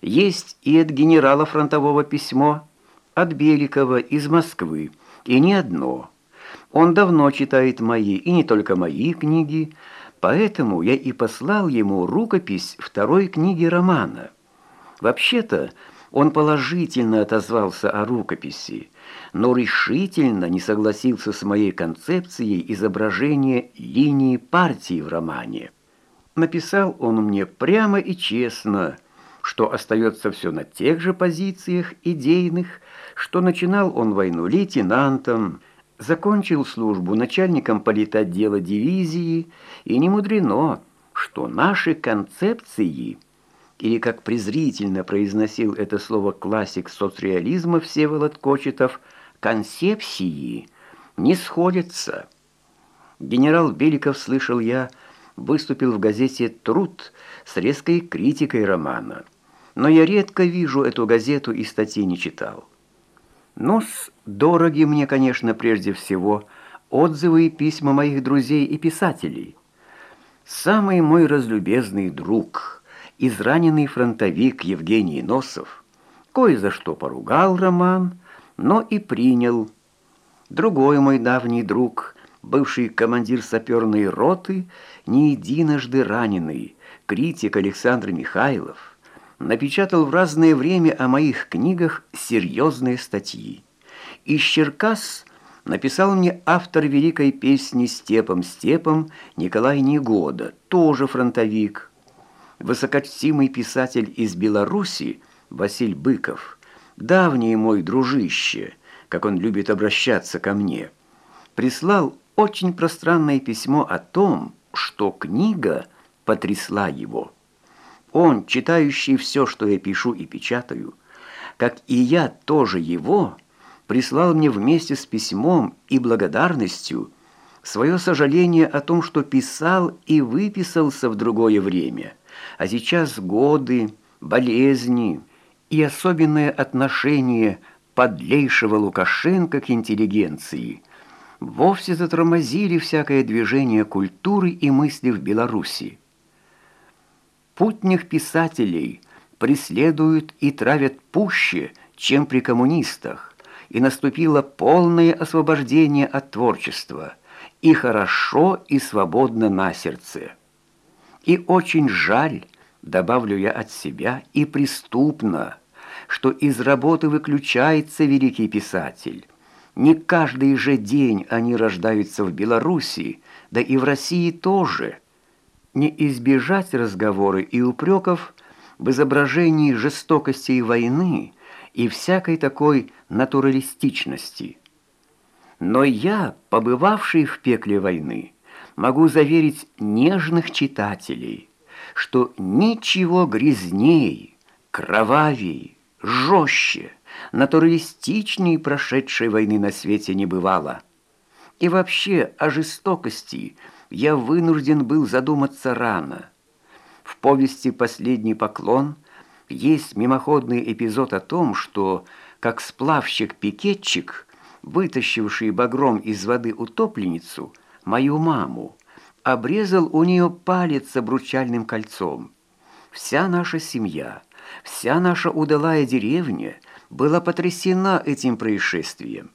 Есть и от генерала фронтового письмо, от Беликова из Москвы, и не одно. Он давно читает мои, и не только мои книги, поэтому я и послал ему рукопись второй книги романа. Вообще-то он положительно отозвался о рукописи, но решительно не согласился с моей концепцией изображения линии партии в романе. Написал он мне прямо и честно, что остается все на тех же позициях идейных, что начинал он войну лейтенантом, закончил службу начальником политотдела дивизии, и не мудрено, что наши концепции, или как презрительно произносил это слово классик соцреализма Всеволод Кочетов, концепции, не сходятся. Генерал Беликов, слышал я, выступил в газете «Труд» с резкой критикой романа. Но я редко вижу эту газету и статьи не читал. Ну, дороги мне, конечно, прежде всего отзывы и письма моих друзей и писателей. Самый мой разлюбезный друг, израненный фронтовик Евгений Носов, кое за что поругал роман, но и принял. Другой мой давний друг, бывший командир саперной роты, не единожды раненый, критик Александр Михайлов, напечатал в разное время о моих книгах серьезные статьи. Из Черкас написал мне автор великой песни «Степом, степом» Николай Негода, тоже фронтовик. Высокочтимый писатель из Беларуси Василь Быков, давний мой дружище, как он любит обращаться ко мне, прислал очень пространное письмо о том, что книга потрясла его. Он, читающий все, что я пишу и печатаю, как и я тоже его, прислал мне вместе с письмом и благодарностью свое сожаление о том, что писал и выписался в другое время, а сейчас годы, болезни и особенное отношение подлейшего Лукашенко к интеллигенции вовсе затормозили всякое движение культуры и мысли в Беларуси. Путних писателей преследуют и травят пуще, чем при коммунистах, и наступило полное освобождение от творчества, и хорошо, и свободно на сердце. И очень жаль, добавлю я от себя, и преступно, что из работы выключается великий писатель. Не каждый же день они рождаются в Белоруссии, да и в России тоже – не избежать разговоры и упреков в изображении жестокости и войны и всякой такой натуралистичности. Но я, побывавший в пекле войны, могу заверить нежных читателей, что ничего грязней, кровавей, жестче, натуралистичней прошедшей войны на свете не бывало. И вообще о жестокости – я вынужден был задуматься рано. В повести «Последний поклон» есть мимоходный эпизод о том, что, как сплавщик-пикетчик, вытащивший багром из воды утопленницу, мою маму, обрезал у нее палец обручальным кольцом. Вся наша семья, вся наша удалая деревня была потрясена этим происшествием.